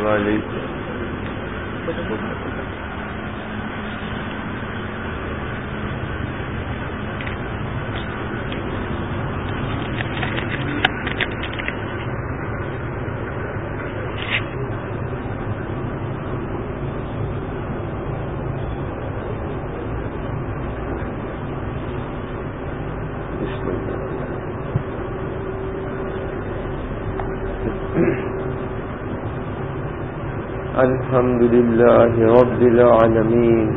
والی الحمد لله رب العالمين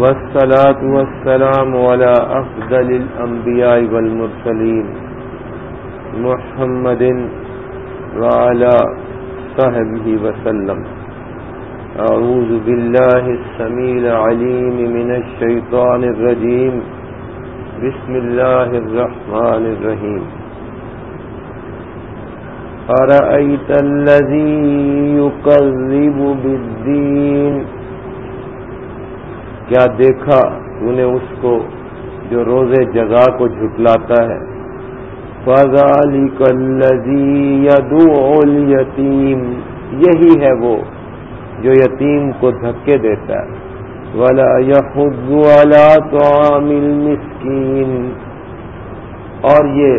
والصلاة والسلام على أفضل الأنبياء والمرسلين محمد وعلى صحبه وسلم. أعوذ بالله السميع العليم من الشيطان الرجيم. بسم الله الرحمن الرحيم. أرأيت الذي يكذب بالدين؟ کیا دیکھا تو نے اس کو جو روزے جگہ کو جھٹلاتا ہے؟ فَذَلِكَ الَّذِي يَدُعُ الْيَتِيمِ۔ یہی ہے وہ جو یتیم کو دھکے دیتا ہے۔ وَلَا يَحُضُّ عَلَىٰ طَعَامِ الْمِسْكِينِ۔ اور یہ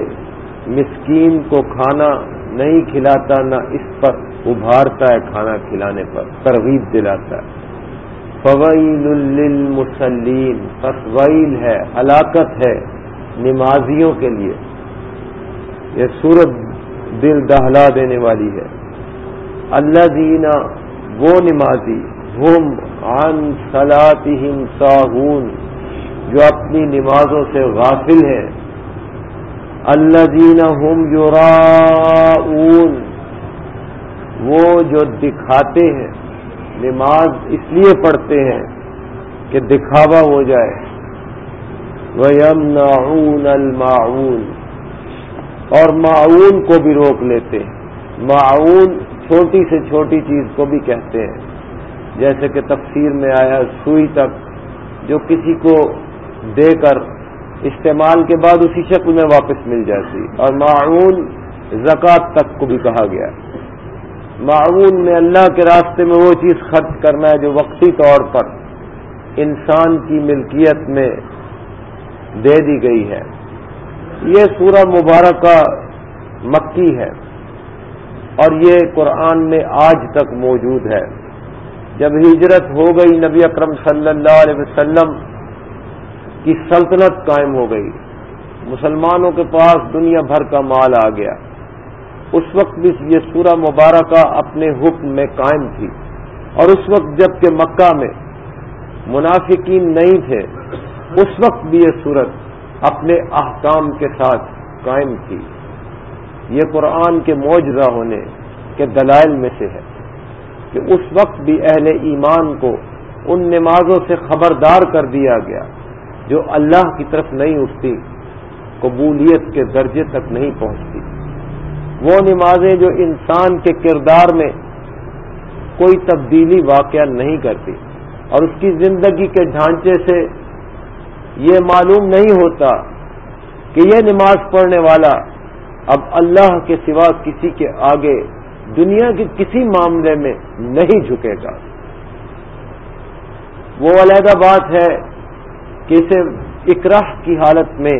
مسکین کو کھانا نہیں کھلاتا نہ اس پر ابھارتا ہے کھانا کھلانے پر، ترغیب دلاتا ہے۔ فویل للمسلین فویل ہے، ہلاکت ہے نمازیوں کے لیے۔ یہ سورت دل دہلا دینے والی ہے۔ اللہ دینا وہ نمازی، ہم عن صلاتہم ساہون جو اپنی نمازوں سے غافل ہیں۔ اللہ دینا ہم وہ جو دکھاتے ہیں، نماز اس لیے پڑھتے ہیں کہ دکھاوا ہو جائے۔ وہ یم المعون، اور معاون کو بھی روک لیتے ہیں۔ معاون چھوٹی سے چھوٹی چیز کو بھی کہتے ہیں۔ جیسے کہ تفسیر میں آیا، سوئی تک جو کسی کو دے کر استعمال کے بعد اسی شکل میں واپس مل جاتی۔ اور معاون زکوٰۃ تک کو بھی کہا گیا۔ معاون میں اللہ کے راستے میں وہ چیز خرچ کرنا ہے جو وقتی طور پر انسان کی ملکیت میں دے دی گئی ہے۔ یہ سورہ مبارکہ مکی ہے۔ اور یہ قرآن میں آج تک موجود ہے۔ جب ہجرت ہو گئی نبی اکرم صلی اللہ علیہ وسلم کی سلطنت قائم ہو گئی۔ مسلمانوں کے پاس دنیا بھر کا مال آ گیا۔ اس وقت بھی یہ سورہ مبارکہ اپنے حکم میں قائم تھی۔ اور اس وقت جبکہ مکہ میں منافقین نہیں تھے، اس وقت بھی یہ صورت اپنے احکام کے ساتھ قائم تھی۔ یہ قرآن کے موجزہ ہونے کے دلائل میں سے ہے کہ اس وقت بھی اہل ایمان کو ان نمازوں سے خبردار کر دیا گیا۔ جو اللہ کی طرف نہیں اٹھتی، قبولیت کے درجے تک نہیں پہنچتی۔ وہ نمازیں جو انسان کے کردار میں کوئی تبدیلی واقعہ نہیں کرتی اور اس کی زندگی کے ڈھانچے سے یہ معلوم نہیں ہوتا کہ یہ نماز پڑھنے والا اب اللہ کے سوا کسی کے آگے دنیا کے کسی معاملے میں نہیں جھکے گا۔ وہ علیحدہ بات ہے کہ اسے اکراہ کی حالت میں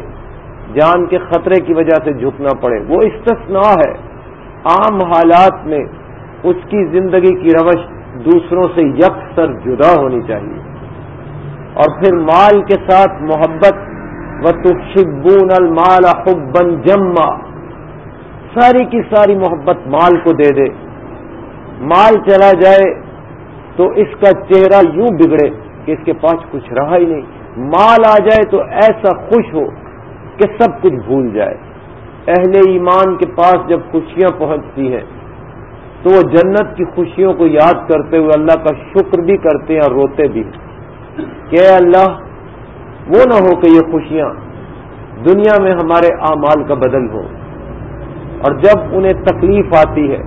جان کے خطرے کی وجہ سے جھکنا پڑے۔ وہ استثناء ہے۔ عام حالات میں اس کی زندگی کی روش دوسروں سے یکسر جدا ہونی چاہیے۔ اور پھر مال کے ساتھ محبت و تشبون المال حبن جما۔ ساری کی ساری محبت مال کو دے دے۔ مال چلا جائے تو اس کا چہرہ یوں بگڑے کہ اس کے پاس کچھ رہا ہی نہیں۔ مال آ جائے تو ایسا خوش ہو کہ سب کچھ بھول جائے۔ اہل ایمان کے پاس جب خوشیاں پہنچتی ہیں، تو وہ جنت کی خوشیوں کو یاد کرتے ہوئے اللہ کا شکر بھی کرتے ہیں اور روتے بھی کہ اللہ، وہ نہ ہو کہ یہ خوشیاں دنیا میں ہمارے اعمال کا بدل ہو اور جب انہیں تکلیف آتی ہے،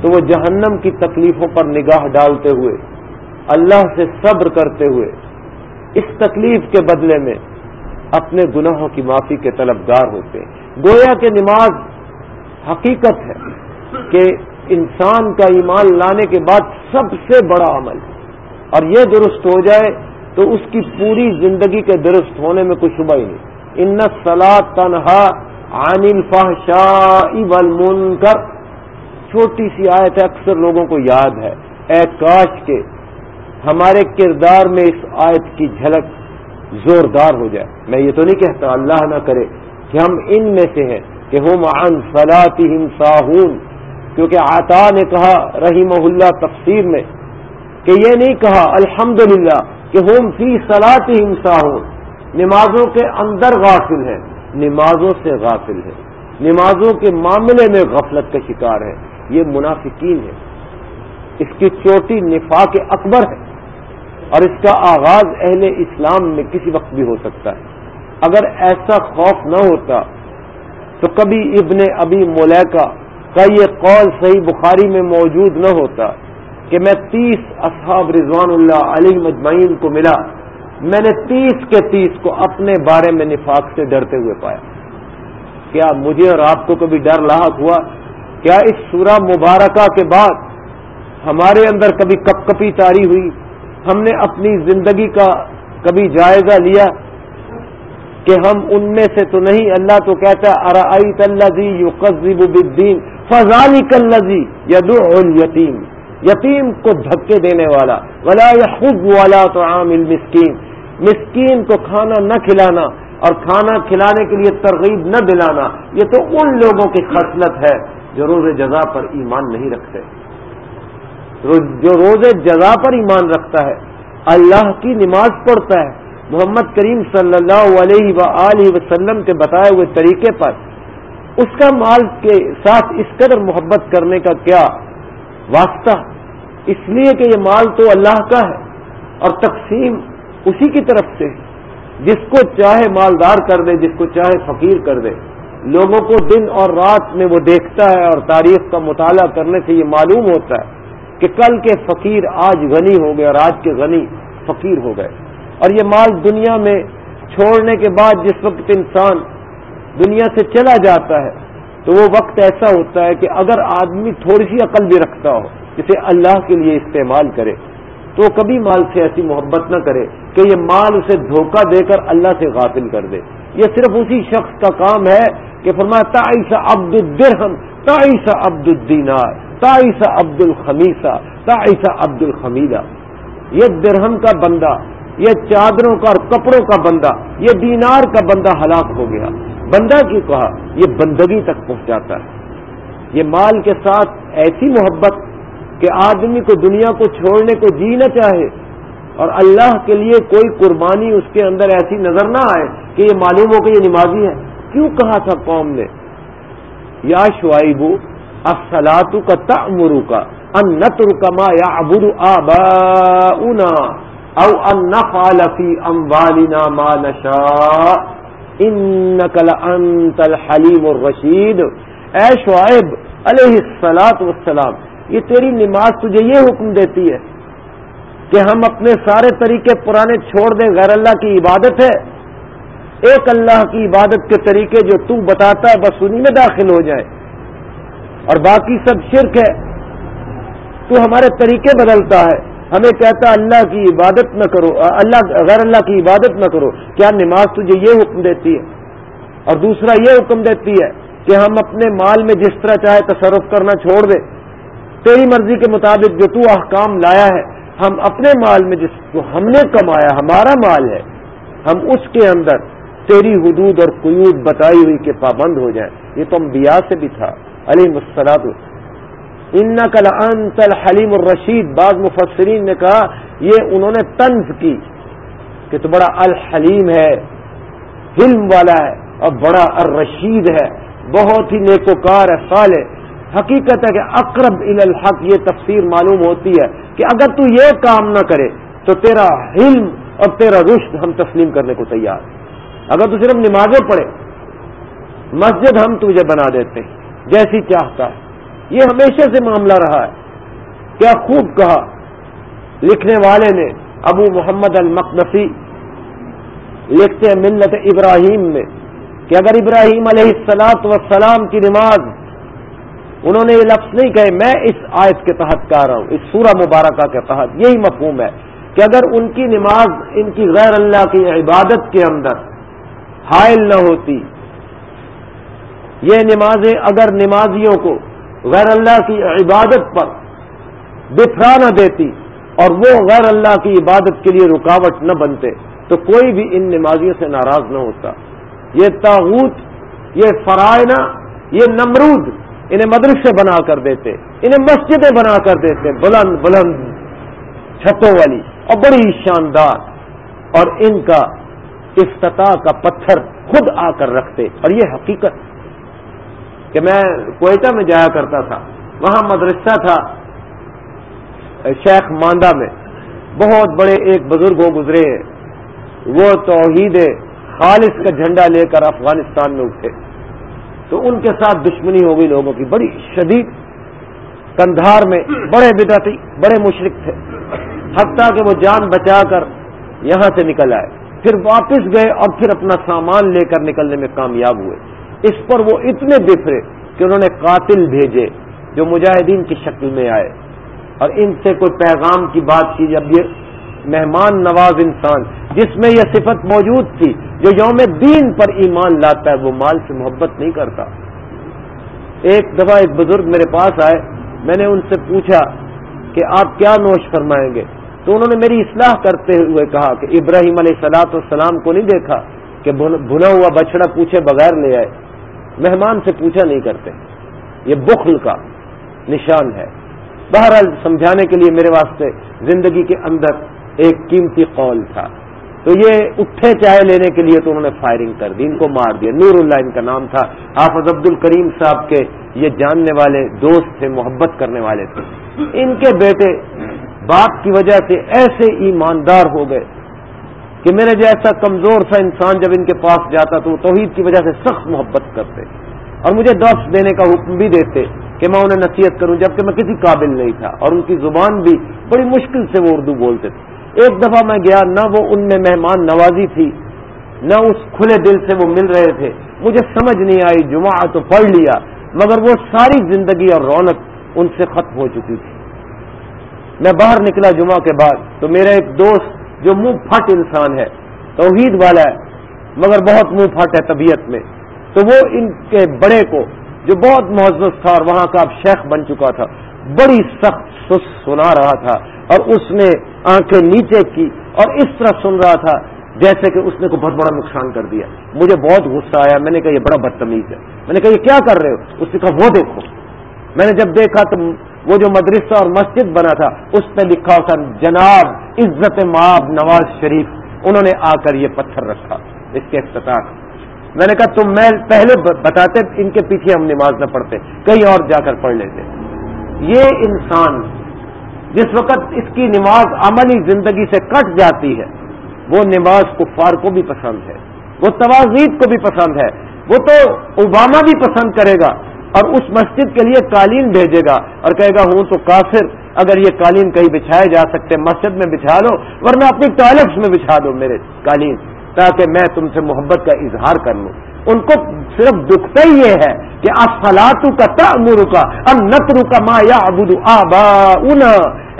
تو وہ جہنم کی تکلیفوں پر نگاہ ڈالتے ہوئے، اللہ سے صبر کرتے ہوئے اس تکلیف کے بدلے میں اپنے گناہوں کی معافی کے طلبگار ہوتے ہیں۔ گویا کہ نماز حقیقت ہے کہ انسان کا ایمان لانے کے بعد سب سے بڑا عمل اور یہ درست ہو جائے تو اس کی پوری زندگی کے درست ہونے میں کوئی شبہ ہی نہیں۔ ان سلا تنہا عن الفحشاء والمنکر۔ چھوٹی سی آیت ہے، اکثر لوگوں کو یاد ہے۔ اے کاش کے ہمارے کردار میں اس آیت کی جھلک زوردار ہو جائے۔ میں یہ تو نہیں کہتا اللہ نہ کرے کہ ہم ان میں سے ہیں کہ ہم عن صلاتہم ساہون۔ کیونکہ آتا نے کہا رحیم اللہ تفسیر میں کہ یہ نہیں کہا الحمد کہ ہم فی صلاتہم ساہون۔ نمازوں کے اندر غافل ہیں، نمازوں سے غافل ہے نمازوں کے معاملے میں غفلت کا شکار ہے یہ منافقین ہے اس کی چوٹی نفاق اکبر ہے۔ اور اس کا آغاز اہل اسلام میں کسی وقت بھی ہو سکتا ہے۔ اگر ایسا خوف نہ ہوتا تو کبھی ابن ابی مولیکا کا یہ قول صحیح بخاری میں موجود نہ ہوتا کہ میں تیس اصحاب رضوان اللہ علی مجمعین کو ملا۔ میں نے تیس کے تیس کو اپنے بارے میں نفاق سے ڈرتے ہوئے پایا۔ کیا مجھے اور آپ کو کبھی ڈر لاحق ہوا؟ کیا اس سورہ مبارکہ کے بعد ہمارے اندر کبھی کپ کپی تاری ہوئی؟ ہم نے اپنی زندگی کا کبھی جائزہ لیا کہ ہم ان میں سے تو نہیں، اللہ تو کہتا ارائی تلزی یو قزیب الدین فضالی کلزی یدو یتیم یتیم کو دھکے دینے والا، ولا خود والا تو عام المسکین مسکین کو کھانا نہ کھلانا اور کھانا کھلانے کے لیے ترغیب نہ دلانا، یہ تو ان لوگوں کی خصلت ہے جو روز جزا پر ایمان نہیں رکھتے۔ جو روز جزا پر ایمان رکھتا ہے، اللہ کی نماز پڑھتا ہے۔ محمد کریم صلی اللہ علیہ و وسلم کے بتائے ہوئے طریقے پر اس کا مال کے ساتھ اس قدر محبت کرنے کا کیا واسطہ؟ اس لیے کہ یہ مال تو اللہ کا ہے اور تقسیم اسی کی طرف سے۔ جس کو چاہے مالدار کر دے، جس کو چاہے فقیر کر دے۔ لوگوں کو دن اور رات میں وہ دیکھتا ہے اور تاریخ کا مطالعہ کرنے سے یہ معلوم ہوتا ہے۔ کہ کل کے فقیر آج غنی ہو گئے اور آج کے غنی فقیر ہو گئے۔ اور یہ مال دنیا میں چھوڑنے کے بعد جس وقت انسان دنیا سے چلا جاتا ہے، تو وہ وقت ایسا ہوتا ہے کہ اگر آدمی تھوڑی سی عقل بھی رکھتا ہو، جسے اللہ کے لیے استعمال کرے، تو وہ کبھی مال سے ایسی محبت نہ کرے کہ یہ مال اسے دھوکہ دے کر اللہ سے غافل کر دے۔ یہ صرف اسی شخص کا کام ہے کہ فرمایا تائیسا عبد الدرہم تائیسا عبد الدینار تائیسا عبد الخمیسا تائیسا عبد الخمیدہ یہ درہم کا بندہ، یہ چادروں کا اور کپڑوں کا بندہ، یہ دینار کا بندہ ہلاک ہو گیا۔ بندہ کیوں کہا؟ یہ بندگی تک پہنچاتا ہے۔ یہ مال کے ساتھ ایسی محبت کہ آدمی کو دنیا کو چھوڑنے کو جی نہ چاہے اور اللہ کے لیے کوئی قربانی اس کے اندر ایسی نظر نہ آئے کہ یہ معلوم ہو کہ یہ نمازی ہے۔ کیوں کہا تھا قوم نے؟ یا شعیب افسلاتو کا تمرو کا ان نتر کما یا ابر آبا او ان نفالفی ام والنا ما نشا ان کل انت الحلیم الرشید اے شعیب علیہ السلاط وسلام یہ تیری نماز تجھے یہ حکم دیتی ہے کہ ہم اپنے سارے طریقے پرانے چھوڑ دیں، غیر اللہ کی عبادت ہے۔ ایک اللہ کی عبادت کے طریقے جو تو بتاتا ہے، بس انہیں میں داخل ہو جائے۔ اور باقی سب شرک ہے۔ تو ہمارے طریقے بدلتا ہے۔ ہمیں کہتا اللہ کی عبادت نہ کرو۔ اللہ، غیر اللہ کی عبادت نہ کرو۔ کیا نماز تجھے یہ حکم دیتی ہے؟ اور دوسرا یہ حکم دیتی ہے کہ ہم اپنے مال میں جس طرح چاہے تصرف کرنا چھوڑ دیں۔ تیری مرضی کے مطابق جو تو احکام لایا ہے، ہم اپنے مال میں جس کو ہم نے کمایا، ہمارا مال ہے، ہم اس کے اندر تیری حدود اور قیود بتائی ہوئی کے پابند ہو جائیں۔ یہ تو انبیاء سے بھی تھا۔ علی مسلط ان کل انتل حلیم الرشید بعض مفسرین نے کہا، یہ انہوں نے طنز کی کہ تو بڑا الحلیم ہے، حلم والا ہے اور بڑا الرشید ہے، بہت ہی نیکوکار ہے، صالح حقیقت ہے کہ اقرب الحق یہ تفسیر معلوم ہوتی ہے کہ اگر تو یہ کام نہ کرے تو تیرا علم اور تیرا رشت ہم تسلیم کرنے کو تیار۔ اگر تو صرف نمازیں پڑھے، مسجد ہم تجھے بنا دیتے ہیں۔ جیسی چاہتا ہے۔ یہ ہمیشہ سے معاملہ رہا ہے۔ کیا خوب کہا۔ لکھنے والے نے ابو محمد المقنفی لکھتے ہیں ملت ابراہیم میں کہ اگر ابراہیم علیہ السلاط وسلام کی نماز انہوں نے یہ لفظ نہیں کہے، میں اس آیت کے تحت کہہ رہا ہوں، اس سورہ مبارکہ کے تحت یہی مفہوم ہے کہ اگر ان کی نماز ان کی غیر اللہ کی عبادت کے اندر حائل نہ ہوتی یہ نمازیں اگر نمازیوں کو غیر اللہ کی عبادت پر بفرا نہ دیتی اور وہ غیر اللہ کی عبادت کے لیے رکاوٹ نہ بنتے تو کوئی بھی ان نمازیوں سے ناراض نہ ہوتا۔ یہ تاغوت یہ فرائنا یہ نمرود انہیں مدرسے بنا کر دیتے، انہیں مسجدیں بنا کر دیتے، بلند بلند چھتوں والی اور بڑی شاندار اور ان کا افتتاح کا پتھر خود آ کر رکھتے۔ اور یہ حقیقت کہ میں کوئٹہ میں جایا کرتا تھا، وہاں مدرسہ تھا شیخ ماندہ میں۔ بہت بڑے ایک بزرگ ہو گزرے ہیں وہ توحید خالص کا جھنڈا لے کر افغانستان میں اٹھے۔ تو ان کے ساتھ دشمنی ہو گئی لوگوں کی، بڑی شدید کندھار میں بڑے بدعتی، بڑے مشرق تھے۔ حتیٰ کہ وہ جان بچا کر یہاں سے نکل آئے۔ پھر واپس گئے اور پھر اپنا سامان لے کر نکلنے میں کامیاب ہوئے۔ اس پر وہ اتنے بفرے کہ انہوں نے قاتل بھیجے جو مجاہدین کی شکل میں آئے۔ اور ان سے کوئی پیغام کی بات کی جب یہ مہمان نواز انسان جس میں یہ صفت موجود تھی جو یوم دین پر ایمان لاتا ہے، وہ مال سے محبت نہیں کرتا۔ ایک دفعہ ایک بزرگ میرے پاس آئے، میں نے ان سے پوچھا کہ آپ کیا نوش فرمائیں گے؟ تو انہوں نے میری اصلاح کرتے ہوئے کہا کہ ابراہیم علیہ سلاۃ والسلام کو نہیں دیکھا کہ بھنا ہوا بچڑا پوچھے بغیر لے آئے۔ مہمان سے پوچھا نہیں کرتے۔ یہ بخل کا نشان ہے۔ بہرحال سمجھانے کے لیے میرے واسطے زندگی کے اندر ایک قیمتی قول تھا۔ تو یہ اٹھے چائے لینے کے لیے تو انہوں نے فائرنگ کر دی، ان کو مار دیا۔ نور اللہ ان کا نام تھا۔ حافظ عبد الکریم صاحب کے یہ جاننے والے دوست تھے، محبت کرنے والے تھے۔ ان کے بیٹے باپ کی وجہ سے ایسے ایماندار ہو گئے کہ میرے جیسا کمزور سا انسان جب ان کے پاس جاتا تو وہ توحید کی وجہ سے سخت محبت کرتے اور مجھے درس دینے کا حکم بھی دیتے کہ میں انہیں نصیحت کروں جبکہ میں کسی قابل نہیں تھا اور ان کی زبان بھی بڑی مشکل سے وہ اردو بولتے تھے۔ ایک دفعہ میں گیا، نہ وہ ان میں مہمان نوازی تھی، نہ اس کھلے دل سے وہ مل رہے تھے۔ مجھے سمجھ نہیں آئی، جمعہ تو پڑھ لیا، مگر وہ ساری زندگی اور رونق ان سے ختم ہو چکی تھی۔ میں باہر نکلا جمعہ کے بعد تو میرا ایک دوست جو منہ پھٹ انسان ہے، توحید والا ہے، مگر بہت منہ پھٹ ہے طبیعت میں۔ تو وہ ان کے بڑے کو، جو بہت معزز تھا اور وہاں کا اب شیخ بن چکا تھا، بڑی سخت سس سنا رہا تھا اور اس نے آنکھیں نیچے کی اور اس طرح سن رہا تھا جیسے کہ اس نے کو بہت بڑا نقصان کر دیا۔ مجھے بہت غصہ آیا، میں نے کہا یہ بڑا بدتمیز ہے۔ میں نے کہا یہ کیا کر رہے ہو؟ اس نے کہا وہ دیکھو۔ میں نے جب دیکھا تو وہ جو مدرسہ اور مسجد بنا تھا، اس پہ لکھا تھا جناب عزت ماب نواز شریف، انہوں نے آ کر یہ پتھر رکھا، اس کے افتتاح میں نے کہا، تم میں پہلے بتاتے، ان کے پیچھے ہم نماز نہ پڑھتے، کہیں اور جا کر پڑھ لیتے۔ یہ انسان جس وقت اس کی نماز عملی زندگی سے کٹ جاتی ہے، وہ نماز کفار کو بھی پسند ہے، وہ توازید کو بھی پسند ہے، وہ تو اوباما بھی پسند کرے گا۔ اور اس مسجد کے لیے قالین بھیجے گا اور کہے گا ہوں تو کافر، اگر یہ قالین کہیں بچھائے جا سکتے، مسجد میں بچھا لو، ورنہ اپنی ٹوائلٹس میں بچھا دو میرے قالین، تاکہ میں تم سے محبت کا اظہار کر لوں۔ ان کو صرف دکھتا ہی یہ ہے کہ افلاطو کا تمر کا اب نترو کا ما یا ابو آبا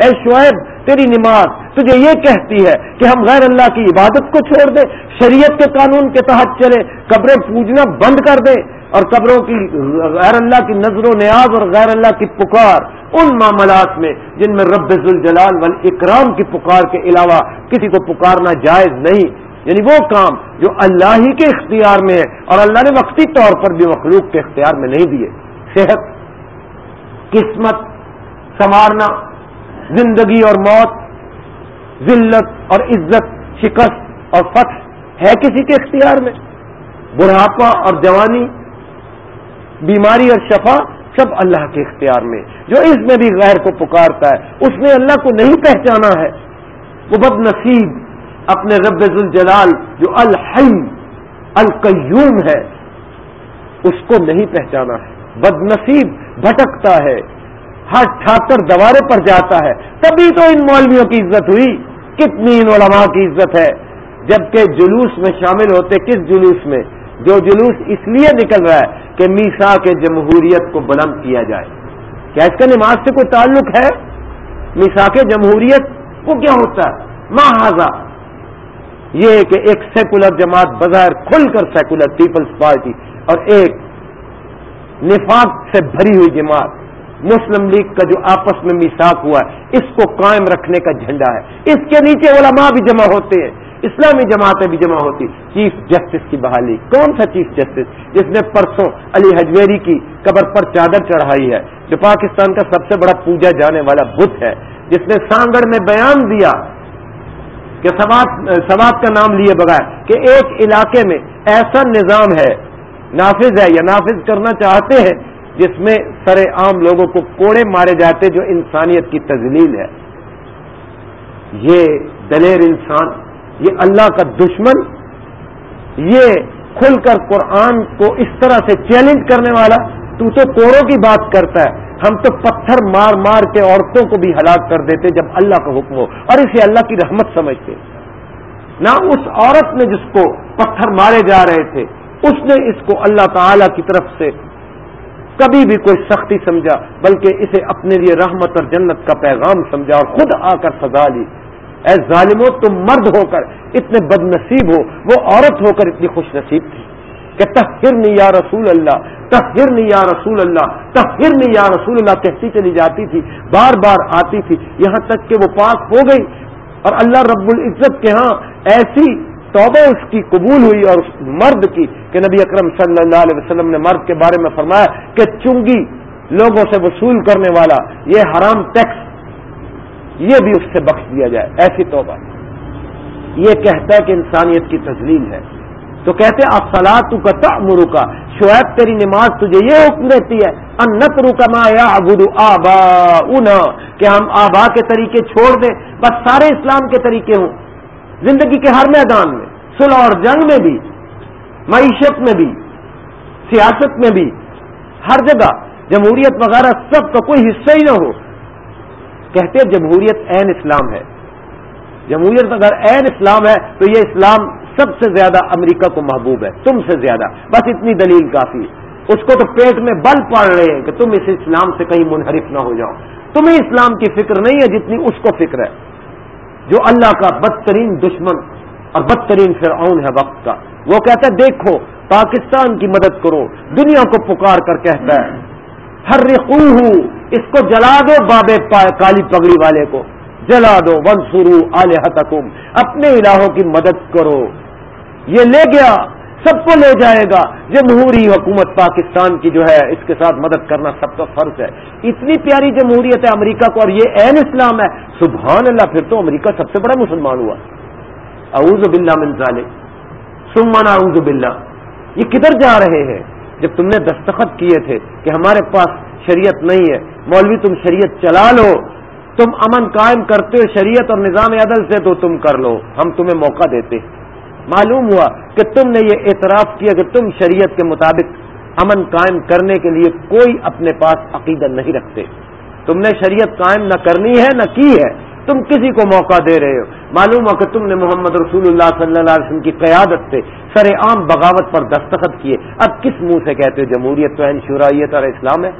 اے شعیب، تیری نماز تجھے یہ کہتی ہے کہ ہم غیر اللہ کی عبادت کو چھوڑ دیں، شریعت کے قانون کے تحت چلے قبریں پوجنا بند کر دیں۔ اور قبروں کی غیر اللہ کی نظر و نیاز اور غیر اللہ کی پکار ان معاملات میں جن میں رب الجلال والاکرام کی پکار کے علاوہ کسی کو پکارنا جائز نہیں۔ یعنی وہ کام جو اللہ ہی کے اختیار میں ہے اور اللہ نے وقتی طور پر بھی مخلوق کے اختیار میں نہیں دیے۔ صحت، قسمت، سنوارنا، زندگی اور موت، ذلت اور عزت، شکست اور فتح ہے کسی کے اختیار میں۔ بڑھاپا اور جوانی بیماری اور شفا سب اللہ کے اختیار میں۔ جو اس میں بھی غیر کو پکارتا ہے، اس نے اللہ کو نہیں پہچانا ہے۔ وہ بد نصیب اپنے رب الجلال جو الحی، القیوم ہے، اس کو نہیں پہچانا ہے۔ بد نصیب بھٹکتا ہے ہر ٹھاکر دوارے پر جاتا ہے۔ تبھی تو ان مولویوں کی عزت ہوئی۔ کتنی ان علماء کی عزت ہے۔ جبکہ جلوس میں شامل ہوتے کس جلوس میں؟ جو جلوس اس لیے نکل رہا ہے کہ میسا کے جمہوریت کو بلند کیا جائے۔ کیا اس کا نماز سے کوئی تعلق ہے؟ میسا کے جمہوریت کو کیا ہوتا ہے؟ محاذا یہ کہ ایک سیکولر جماعت بظاہر کھل کر سیکولر پیپلز پارٹی اور ایک نفاق سے بھری ہوئی جماعت مسلم لیگ کا جو آپس میں میساک ہوا ہے، اس کو قائم رکھنے کا جھنڈا ہے۔ اس کے نیچے علماء بھی جمع ہوتے ہیں۔ اسلامی جماعتیں بھی جمع ہوتی۔ چیف جسٹس کی بحالی۔ کون سا چیف جسٹس؟ جس نے پرسوں علی حجویری کی قبر پر چادر چڑھائی ہے، جو پاکستان کا سب سے بڑا پوجا جانے والا بت ہے، جس نے سانگڑ میں بیان دیا کہ سوات کا نام لیے بغیر کہ ایک علاقے میں ایسا نظام ہے، نافذ ہے یا نافذ کرنا چاہتے ہیں، جس میں سر عام لوگوں کو کوڑے مارے جاتے جو انسانیت کی تزلیل ہے۔ یہ دلیر انسان یہ اللہ کا دشمن، یہ کھل کر قرآن کو اس طرح سے چیلنج کرنے والا، تو تو کوڑوں کی بات کرتا ہے۔ ہم تو پتھر مار مار کے عورتوں کو بھی ہلاک کر دیتے جب اللہ کا حکم ہو۔ اور اسے اللہ کی رحمت سمجھتے۔ نہ اس عورت نے جس کو پتھر مارے جا رہے تھے، اس نے اس کو اللہ تعالی کی طرف سے کبھی بھی کوئی سختی سمجھا، بلکہ اسے اپنے لیے رحمت اور جنت کا پیغام سمجھا اور خود آ کر سزا لی۔ اے ظالموں، تم مرد ہو کر اتنے بد نصیب ہو، وہ عورت ہو کر اتنی خوش نصیب تھی کہ تحر یا رسول اللہ تحر یا رسول اللہ تحر یا رسول اللہ کہتی چلی جاتی تھی، بار بار آتی تھی، یہاں تک کہ وہ پاک ہو گئی۔ اور اللہ رب العزت کے ہاں ایسی توبہ اس کی قبول ہوئی اور اس مرد کی کہ نبی اکرم صلی اللہ علیہ وسلم نے مرد کے بارے میں فرمایا کہ چنگی لوگوں سے وصول کرنے والا، یہ حرام ٹیکس یہ بھی اس سے بخش دیا جائے، ایسی توبہ۔ یہ کہتا ہے کہ انسانیت کی تزلیل ہے۔ تو کہتے افسلات کا تمرو کا شعیب، تیری نماز تجھے یہ حکم دیتی ہے انت رکما یا ابو آبا کہ ہم آبا کے طریقے چھوڑ دیں۔ بس سارے اسلام کے طریقے ہوں۔ زندگی کے ہر میدان میں، صلح اور جنگ میں بھی، معیشت میں بھی، سیاست میں بھی، ہر جگہ جمہوریت وغیرہ سب کا کوئی حصہ ہی نہ ہو۔ کہتے جمہوریت عین اسلام ہے۔ جمہوریت اگر عین اسلام ہے تو یہ اسلام سب سے زیادہ امریکہ کو محبوب ہے، تم سے زیادہ۔ بس اتنی دلیل کافی ہے۔ اس کو تو پیٹ میں بل پڑ رہے ہیں کہ تم اس اسلام سے کہیں منحرف نہ ہو جاؤ۔ تمہیں اسلام کی فکر نہیں ہے جتنی اس کو فکر ہے۔ جو اللہ کا بدترین دشمن اور بدترین فرعون ہے وقت کا۔ وہ کہتا ہے، دیکھو، پاکستان کی مدد کرو۔ دنیا کو پکار کر کہتا ہے ہر اس کو جلا دو بابے کالی پگڑی والے کو۔ جلا دو ون سرو اپنے الہوں کی مدد کرو۔ یہ لے گیا، سب کو لے جائے گا۔ جمہوری حکومت پاکستان کی جو ہے، اس کے ساتھ مدد کرنا سب کا فرض ہے۔ اتنی پیاری جمہوریت ہے امریکہ کو اور یہ عین اسلام ہے۔ سبحان اللہ، پھر تو امریکہ سب سے بڑا مسلمان ہوا۔ اعوذ باللہ من ذالک۔ سمانا اعوذ باللہ۔ یہ کدھر جا رہے ہیں؟ جب تم نے دستخط کیے تھے کہ ہمارے پاس شریعت نہیں ہے مولوی تم شریعت چلا لو، تم امن قائم کرتے ہو شریعت اور نظام عدل سے تو تم کر لو، ہم تمہیں موقع دیتے معلوم ہوا کہ تم نے یہ اعتراف کیا کہ تم شریعت کے مطابق امن قائم کرنے کے لیے کوئی اپنے پاس عقیدت نہیں رکھتے۔ تم نے شریعت قائم نہ کرنی ہے، نہ کی ہے، تم کسی کو موقع دے رہے ہو۔ معلوم ہو کہ تم نے محمد رسول اللہ صلی اللہ علیہ وسلم کی قیادت سے سر عام بغاوت پر دستخط کیے۔ اب کس منہ سے کہتے ہو جمہوریت تو شرائیت اور اسلام ہے؟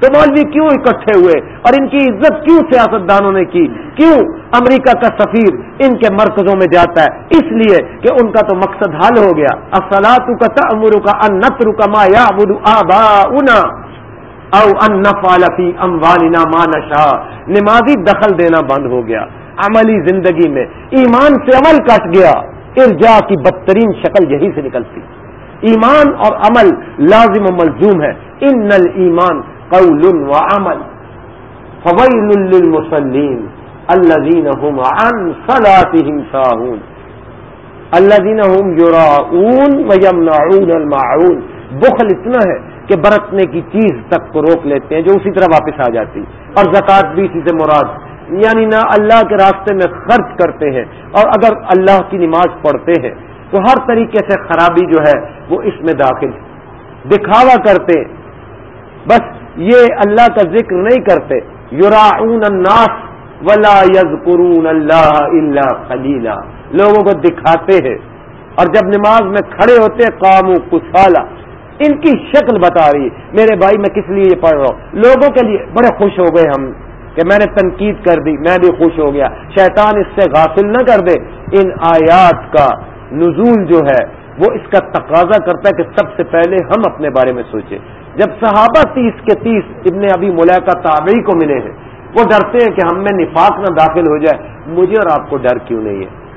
تو مولوی کیوں اکٹھے ہوئے اور ان کی عزت کیوں سیاست دانوں نے کی؟ کیوں امریکہ کا سفیر ان کے مرکزوں میں جاتا ہے؟ اس لیے کہ ان کا تو مقصد حل ہو گیا۔ اصلاط کا تمر کا انتر کا ما یا آبا او ان فالفی ام والنا مانشا نمازی دخل دینا بند ہو گیا۔ عملی زندگی میں ایمان سے عمل کٹ گیا۔ ارجا کی بدترین شکل یہی سے نکلتی۔ ایمان اور عمل لازم و ملزوم ہے۔ ان نل ایمان قول و عمل. فویل للمسلین الذین هم عن صلاتهم ساہون الذین هم یراؤون ویمنعون المعون بخل اتنا ہے کہ برتنے کی چیز تک کو روک لیتے ہیں جو اسی طرح واپس آ جاتی. اور زکوٰۃ بھی اسی سے مراد. یعنی نہ اللہ کے راستے میں خرچ کرتے ہیں اور اگر اللہ کی نماز پڑھتے ہیں تو ہر طریقے سے خرابی جو ہے وہ اس میں داخل دکھاوا کرتے بس یہ اللہ کا ذکر نہیں کرتے۔ یوراون الناس ولا یز اللہ اللہ خلیلا لوگوں کو دکھاتے ہیں۔ اور جب نماز میں کھڑے ہوتے قام و ان کی شکل بتا رہی میرے بھائی، میں کس لیے یہ پڑھ رہا ہوں؟ لوگوں کے لیے بڑے خوش ہو گئے ہم کہ میں نے تنقید کر دی، میں بھی خوش ہو گیا۔ شیطان اس سے غافل نہ کر دے۔ ان آیات کا نزول جو ہے، وہ اس کا تقاضا کرتا ہے کہ سب سے پہلے ہم اپنے بارے میں سوچیں۔ جب صحابہ تیس کے تیس ابن ابھی ملیکہ تابعی کو ملے ہیں، وہ ڈرتے ہیں کہ ہم میں نفاق نہ داخل ہو جائے۔ مجھے اور آپ کو ڈر کیوں نہیں ہے؟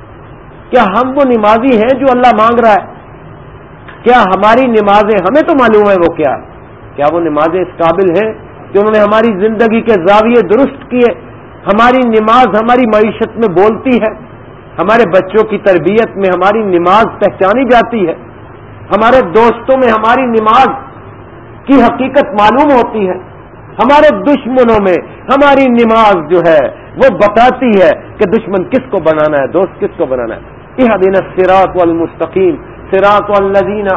کیا ہم وہ نمازی ہیں جو اللہ مانگ رہا ہے؟ کیا ہماری نمازیں ہمیں تو معلوم ہے وہ کیا؟ کیا وہ نمازیں اس قابل ہیں کہ انہوں نے ہماری زندگی کے زاویے درست کیے؟ ہماری نماز ہماری معیشت میں بولتی ہے۔ ہمارے بچوں کی تربیت میں ہماری نماز پہچانی جاتی ہے۔ ہمارے دوستوں میں ہماری نماز کی حقیقت معلوم ہوتی ہے۔ ہمارے دشمنوں میں ہماری نماز جو ہے وہ بتاتی ہے کہ دشمن کس کو بنانا ہے، دوست کس کو بنانا ہے۔ یہ دن سراط المستقیم سراط الزین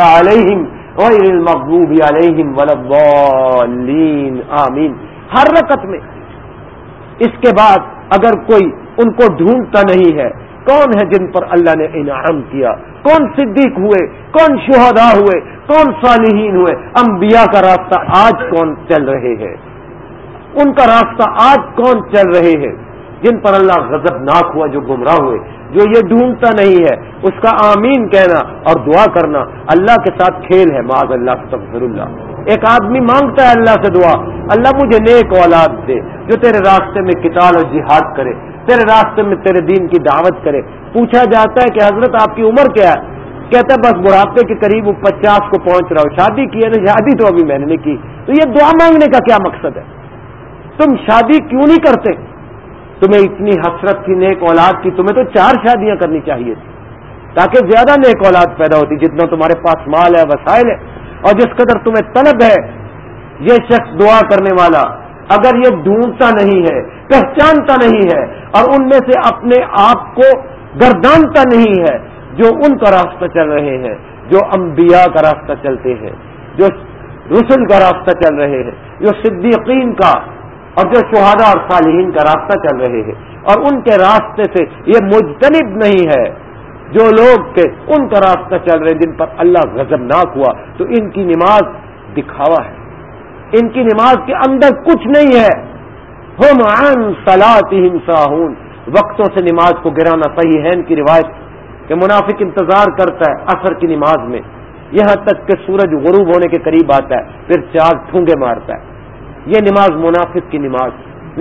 علیہم المغوب علیہم ولین آمین۔ ہر رکت میں۔ اس کے بعد اگر کوئی ان کو ڈھونڈتا نہیں ہے کون ہے جن پر اللہ نے انعام کیا؟ کون صدیق ہوئے؟ کون شہدا ہوئے؟ کون صالحین ہوئے؟ انبیاء کا راستہ آج کون چل رہے ہیں؟ ان کا راستہ آج کون چل رہے ہیں؟ جن پر اللہ غضب ناک ہوا، جو گمراہ ہوئے، جو یہ ڈھونڈتا نہیں ہے، اس کا آمین کہنا اور دعا کرنا اللہ کے ساتھ کھیل ہے، معاذ اللہ تفر اللہ۔ ایک آدمی مانگتا ہے اللہ سے دعا، اللہ مجھے نیک اولاد دے، جو تیرے راستے میں کتاب اور جہاد کرے۔ تیرے راستے میں تیرے دین کی دعوت کرے۔ پوچھا جاتا ہے کہ حضرت آپ کی عمر کیا ہے؟ کہتا ہے، بس بڑھاپے کے قریب وہ پچاس کو پہنچ رہا ہو۔ شادی کی ہے نا؟ شادی تو ابھی میں نے نہیں کی۔ تو یہ دعا مانگنے کا کیا مقصد ہے؟ تم شادی کیوں نہیں کرتے؟ تمہیں اتنی حسرت تھی، نیک اولاد کی تمہیں تو چار شادیاں کرنی چاہیے تھی۔ تاکہ زیادہ نیک اولاد پیدا ہوتی، جتنا تمہارے پاس مال ہے، وسائل ہے۔ اور جس قدر تمہیں طلب ہے، یہ شخص دعا کرنے والا اگر یہ ڈھونڈتا نہیں ہے، پہچانتا نہیں ہے اور ان میں سے اپنے آپ کو گردانتا نہیں ہے جو ان کا راستہ چل رہے ہیں، جو انبیاء کا راستہ چلتے ہیں، جو رسل کا راستہ چل رہے ہیں، جو صدیقین کا اور جو شہادہ اور صالحین کا راستہ چل رہے ہیں۔ اور ان کے راستے سے یہ مجتنب نہیں ہے جو لوگ کے ان کا راستہ چل رہے ہیں جن پر اللہ غضبناک ہوا۔ تو ان کی نماز دکھاوا ہے۔ ان کی نماز کے اندر کچھ نہیں ہے۔ ہم عن ساہون۔ وقتوں سے نماز کو گرانا صحیح ہے۔ ان کی روایت کہ منافق انتظار کرتا ہے اثر کی نماز میں۔ یہاں تک کہ سورج غروب ہونے کے قریب آتا ہے، پھر چار ٹھونگے مارتا ہے۔ یہ نماز منافق کی نماز۔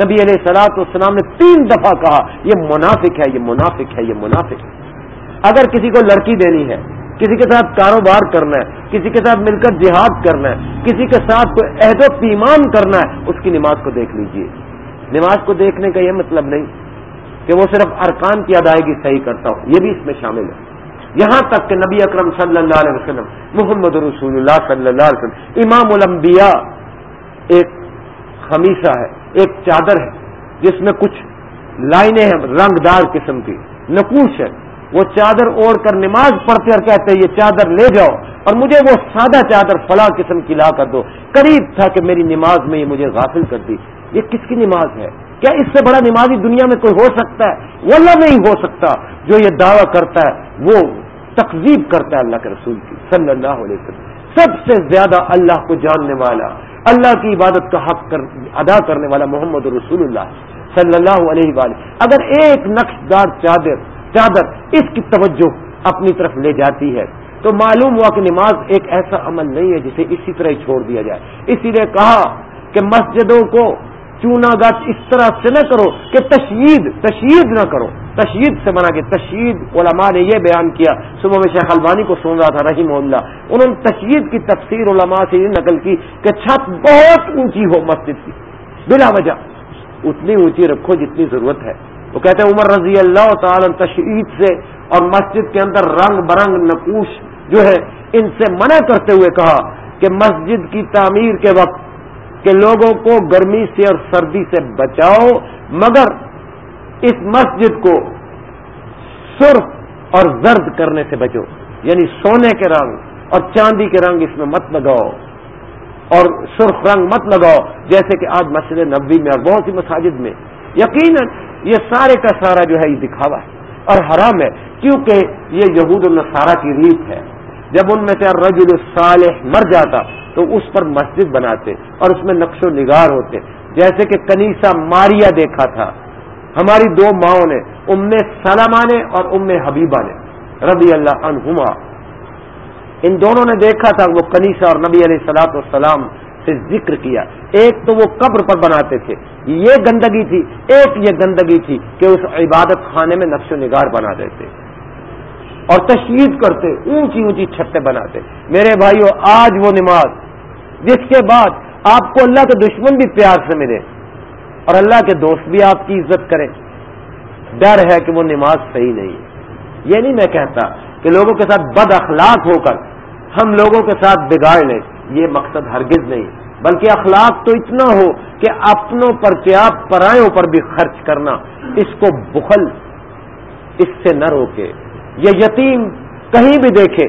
نبی علیہ سلاط والسلام نے تین دفعہ کہا، یہ منافق ہے، یہ منافق ہے، یہ منافق۔ ہے اگر کسی کو لڑکی دینی ہے کسی کے ساتھ کاروبار کرنا ہے، کسی کے ساتھ مل کر جہاد کرنا ہے، کسی کے ساتھ کوئی عہد و پیمان کرنا ہے، اس کی نماز کو دیکھ لیجیے۔ نماز کو دیکھنے کا یہ مطلب نہیں کہ وہ صرف ارکان کی ادائیگی صحیح کرتا ہو، یہ بھی اس میں شامل ہے۔ یہاں تک کہ نبی اکرم صلی اللہ علیہ وسلم، محمد رسول اللہ صلی اللہ علیہ وسلم، امام الانبیاء ایک خمیسہ ہے، ایک چادر ہے، جس میں کچھ لائنیں ہیں، رنگدار قسم کی، نقوش ہے۔ وہ چادر اوڑھ کر نماز پڑھتے اور کہتے یہ چادر لے جاؤ اور مجھے وہ سادہ چادر فلاں قسم کی لا کر دو۔ قریب تھا کہ میری نماز میں یہ مجھے غافل کر دی۔ یہ کس کی نماز ہے؟ کیا اس سے بڑا نمازی دنیا میں کوئی ہو سکتا ہے؟ وہ اللہ نہیں ہو سکتا۔ جو یہ دعویٰ کرتا ہے، وہ تقزیب کرتا ہے اللہ کے رسول کی۔ صلی اللہ علیہ وسلم۔ سب سے زیادہ اللہ کو جاننے والا، اللہ کی عبادت کا حق کر، ادا کرنے والا محمد رسول اللہ صلی اللہ علیہ وآلہ۔ اگر ایک نقش دار چادر چادر اس کی توجہ اپنی طرف لے جاتی ہے۔ تو معلوم ہوا کہ نماز ایک ایسا عمل نہیں ہے جسے اسی طرح ہی چھوڑ دیا جائے۔ اسی لیے کہا کہ مسجدوں کو چونا گاٹ اس طرح سے نہ کرو کہ تشہید تشہید نہ کرو۔ تشہید سے بنا کے تشہید علماء نے یہ بیان کیا۔ صبح میں شیخ البانی کو سن رہا تھا رحیم اللہ۔ انہوں نے تشہید کی تفسیر علماء سے یہ نقل کی کہ چھت بہت اونچی ہو مسجد کی۔ بلا وجہ، اتنی اونچی رکھو جتنی ضرورت ہے۔ وہ کہتے ہیں عمر رضی اللہ تعالی تشہید سے اور مسجد کے اندر رنگ برنگ نقوش جو ہے ان سے منع کرتے ہوئے کہا کہ مسجد کی تعمیر کے وقت کہ لوگوں کو گرمی سے اور سردی سے بچاؤ، مگر اس مسجد کو سرخ اور زرد کرنے سے بچو یعنی سونے کے رنگ اور چاندی کے رنگ اس میں مت لگاؤ اور سرخ رنگ مت لگاؤ، جیسے کہ آج مسجد نبی میں اور بہت سی مساجد میں یقیناً یہ سارے کا سارا جو ہے یہ دکھاوا ہے اور حرام ہے، کیونکہ یہ یہود النصارہ کی ریت ہے۔ جب ان میں سے رجل الصالح مر جاتا، تو اس پر مسجد بناتے اور اس میں نقش و نگار ہوتے۔ جیسے کہ کنیسا ماریا دیکھا تھا۔ ہماری دو ماؤں نے، ام سلمہ نے اور ام حبیبہ نے رضی اللہ عنہما۔ ان دونوں نے دیکھا تھا، وہ کنیسا اور نبی علیہ سلاۃ والسلام سے ذکر کیا۔ ایک تو وہ قبر پر بناتے تھے۔ یہ گندگی تھی۔ ایک یہ گندگی تھی کہ اس عبادت خانے میں نقش و نگار بنا دیتے۔ اور تشہیر کرتے، اونچی اونچی چھتیں بناتے۔ میرے بھائیوں آج وہ نماز، جس کے بعد آپ کو اللہ کے دشمن بھی پیار سے ملے اور اللہ کے دوست بھی آپ کی عزت کریں ڈر ہے کہ وہ نماز صحیح نہیں۔ ہے یہ نہیں میں کہتا کہ لوگوں کے ساتھ بد اخلاق ہو کر ہم لوگوں کے ساتھ بگاڑ لیں۔ یہ مقصد ہرگز نہیں، بلکہ اخلاق تو اتنا ہو کہ اپنوں پر کیا پرایوں پر بھی خرچ کرنا، اس کو بخل، اس سے نہ روکے۔ یہ یتیم کہیں بھی دیکھے،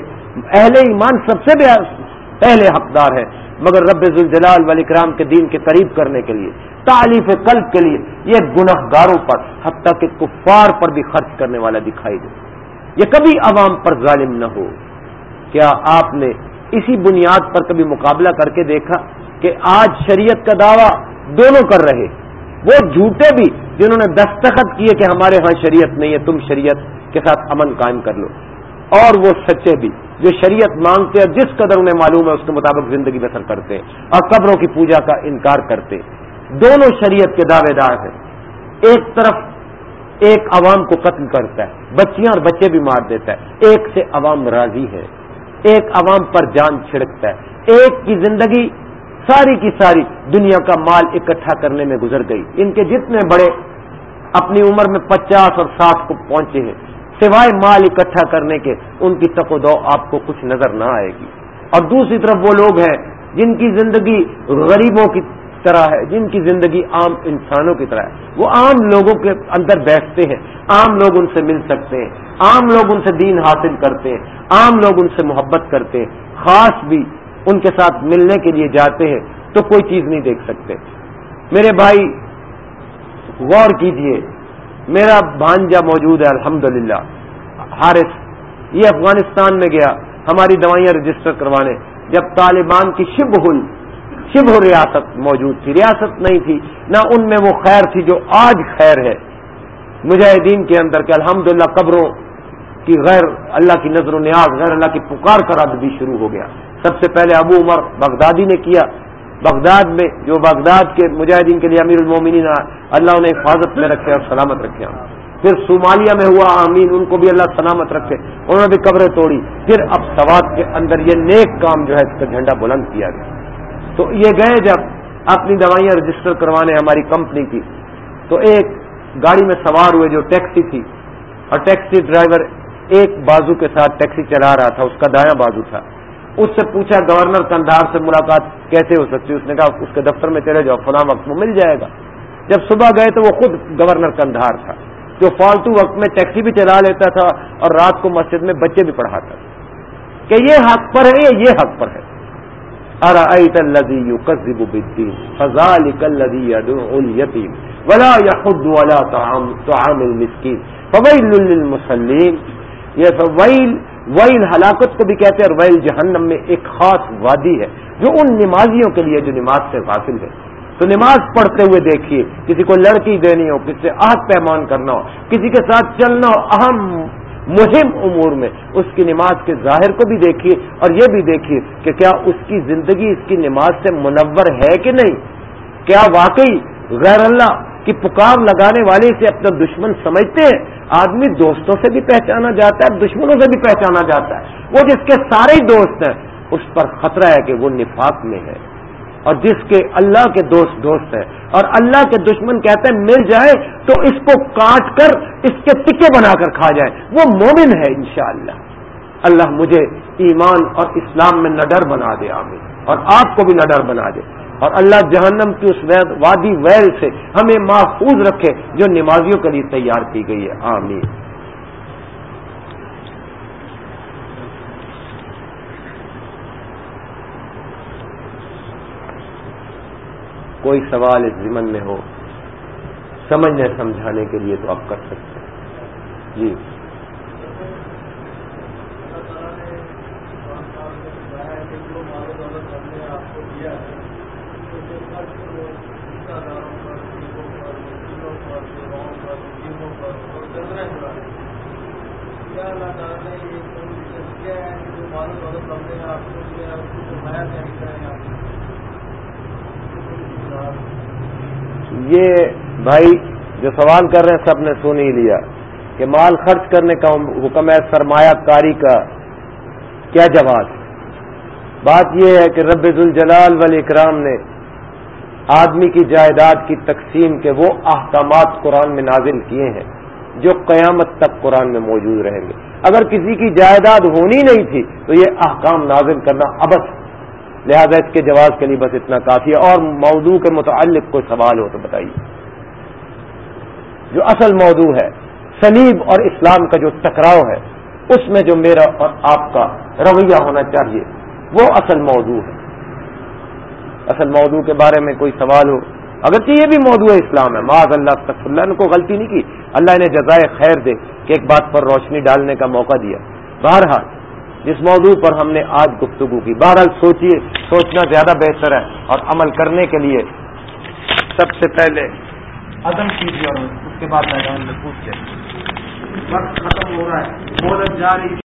اہل ایمان سب سے پہلے حقدار ہے مگر رب الجلال ولی کرام کے دین کے قریب کرنے کے لیے تعلیف قلب کے لیے یہ گناہ گاروں پر، حتیٰ کہ کفار پر بھی خرچ کرنے والا دکھائی دے۔ یہ کبھی عوام پر ظالم نہ ہو۔ کیا آپ نے اسی بنیاد پر کبھی مقابلہ کر کے دیکھا کہ آج شریعت کا دعویٰ دونوں کر رہے وہ جھوٹے بھی جنہوں نے دستخط کیے کہ ہمارے ہاں شریعت نہیں ہے، تم شریعت کے ساتھ امن قائم کر لو۔ اور وہ سچے بھی، جو شریعت مانگتے ہیں، جس قدر انہیں معلوم ہے، اس کے مطابق زندگی بسر کرتے ہیں اور قبروں کی پوجا کا انکار کرتے دونوں شریعت کے دعوے دار ہیں۔ ایک طرف ایک عوام کو قتل کرتا ہے، بچیاں اور بچے بھی مار دیتا ہے۔ ایک سے عوام راضی ہے۔ ایک عوام پر جان چھڑکتا ہے۔ ایک کی زندگی ساری کی ساری دنیا کا مال اکٹھا کرنے میں گزر گئی۔ ان کے جتنے بڑے اپنی عمر میں پچاس اور ساٹھ کو پہنچے ہیں، سوائے مال اکٹھا کرنے کے، ان کی تک و دو آپ کو کچھ نظر نہ آئے گی۔ اور دوسری طرف وہ لوگ ہیں جن کی زندگی غریبوں کی طرح ہے، جن کی زندگی عام انسانوں کی طرح ہے۔ وہ عام لوگوں کے اندر بیٹھتے ہیں، عام لوگ ان سے مل سکتے ہیں، عام لوگ ان سے دین حاصل کرتے ہیں، عام لوگ ان سے محبت کرتے ہیں۔ خاص بھی ان کے ساتھ ملنے کے لیے جاتے ہیں تو کوئی چیز نہیں دیکھ سکتے۔ میرے بھائی، غور کیجیے، میرا بھانجا موجود ہے الحمد للہ حارث، یہ افغانستان میں گیا، ہماری دوائیاں رجسٹر کروانے۔ جب طالبان کی شب ہوئی شبہ ریاست موجود تھی۔ ریاست نہیں تھی، نہ ان میں وہ خیر تھی جو آج خیر ہے۔ مجاہدین کے اندر کہ الحمدللہ قبروں کی غیر اللہ کی نظر و نیاز، غیر اللہ کی پکار کا رد بھی شروع ہو گیا۔ سب سے پہلے ابو عمر بغدادی نے کیا۔ بغداد میں جو بغداد کے مجاہدین کے لیے امیر المومنین اللہ انہیں حفاظت میں رکھے اور سلامت رکھے۔ پھر صومالیہ میں ہوا، آمین، ان کو بھی اللہ سلامت رکھے۔ انہوں نے بھی قبریں توڑی۔ پھر اب سوات کے اندر یہ نیک کام جو ہے، اس کا جھنڈا بلند کیا گیا۔ تو یہ گئے جب اپنی دوائیاں رجسٹر کروانے ہماری کمپنی کی، تو ایک گاڑی میں سوار ہوئے جو ٹیکسی تھی، اور ٹیکسی ڈرائیور ایک بازو کے ساتھ ٹیکسی چلا رہا تھا، اس کا دایاں بازو تھا۔ اس سے پوچھا، گورنر کندھار سے ملاقات کیسے ہو سکتی اس نے کہا، اس کے دفتر میں چلے جاؤ، فلاں وقت میں مل جائے گا۔ جب صبح گئے تو وہ خود گورنر کندھار تھا، جو فالتو وقت میں ٹیکسی بھی چلا لیتا تھا اور رات کو مسجد میں بچے بھی پڑھاتا تھا۔ کہ یہ حق پر ہے یا یہ حق پر ہے۔ ارأيت الذي يكذب بالدين؟ فذلك الذي يدعو اليتيم. ولا يحض ولا طعام طعام المسكين. فويل للمصلين. یہ فویل ویل ہلاکت کو بھی کہتے ہیں اور ویل جہنم میں ایک خاص وادی ہے جو ان نمازیوں کے لیے جو نماز سے حاصل ہے۔ تو نماز پڑھتے ہوئے دیکھیے، کسی کو لڑکی دینی ہو، کسی سے عہد پیمان کرنا ہو، کسی کے ساتھ چلنا ہو، اہم مہم امور میں اس کی نماز کے ظاہر کو بھی دیکھیے اور یہ بھی دیکھیے کہ کیا اس کی زندگی اس کی نماز سے منور ہے کہ نہیں؟ کیا واقعی غیر اللہ کی پکار لگانے والے سے اپنا دشمن سمجھتے ہیں؟ آدمی دوستوں سے بھی پہچانا جاتا ہے دشمنوں سے بھی پہچانا جاتا ہے۔ وہ جس کے سارے ہی دوست ہیں، اس پر خطرہ ہے کہ وہ نفاق میں ہے اور جس کے اللہ کے دوست دوست ہے اور اللہ کے دشمن کہتے ہیں مل جائے تو اس کو کاٹ کر اس کے ٹکے بنا کر کھا جائے۔ وہ مومن ہے انشاءاللہ۔ اللہ مجھے ایمان اور اسلام میں نڈر بنا دے، آمین۔ اور آپ کو بھی نڈر بنا دے۔ اور اللہ جہنم کی اس وادی ویل سے ہمیں محفوظ رکھے جو نمازیوں کے لیے تیار کی گئی ہے۔ آمین۔ کوئی سوال اس ضمن میں ہو، سمجھنے، سمجھانے کے لیے تو آپ کر سکتے ہیں۔ جی یہ بھائی جو سوال کر رہے ہیں، سب نے سن ہی لیا کہ مال خرچ کرنے کا حکم ہے، سرمایہ کاری کا کیا جواب؟ بات یہ ہے کہ رب الجلال ولی اکرام نے آدمی کی جائیداد کی تقسیم کے وہ احکامات قرآن میں نازل کیے ہیں جو قیامت تک قرآن میں موجود رہیں گے۔ اگر کسی کی جائیداد ہونی نہیں تھی تو یہ احکام نازل کرنا ابس لہذا اس کے جواز کے لیے بس اتنا کافی ہے۔ اور موضوع کے متعلق کوئی سوال ہو تو بتائیے۔ جو اصل موضوع ہے سلیب اور اسلام کا جو ٹکراؤ ہے، اس میں جو میرا اور آپ کا رویہ ہونا چاہیے، وہ اصل موضوع ہے۔ اصل موضوع کے بارے میں کوئی سوال ہو، اگرچہ یہ بھی موضوع اسلام ہے، معاذ اللہ تک اللہ نے کوئی غلطی نہیں کی۔ اللہ نے جزائے خیر دے کہ ایک بات پر روشنی ڈالنے کا موقع دیا۔ بہرحال، جس موضوع پر ہم نے آج گفتگو کی، بہرحال سوچیے، سوچنا زیادہ بہتر ہے اور عمل کرنے کے لیے سب سے پہلے عدم کیجیے اور اس کے بعد میدان میں پوچھتے وقت ختم ہو رہا ہے۔ جا رہی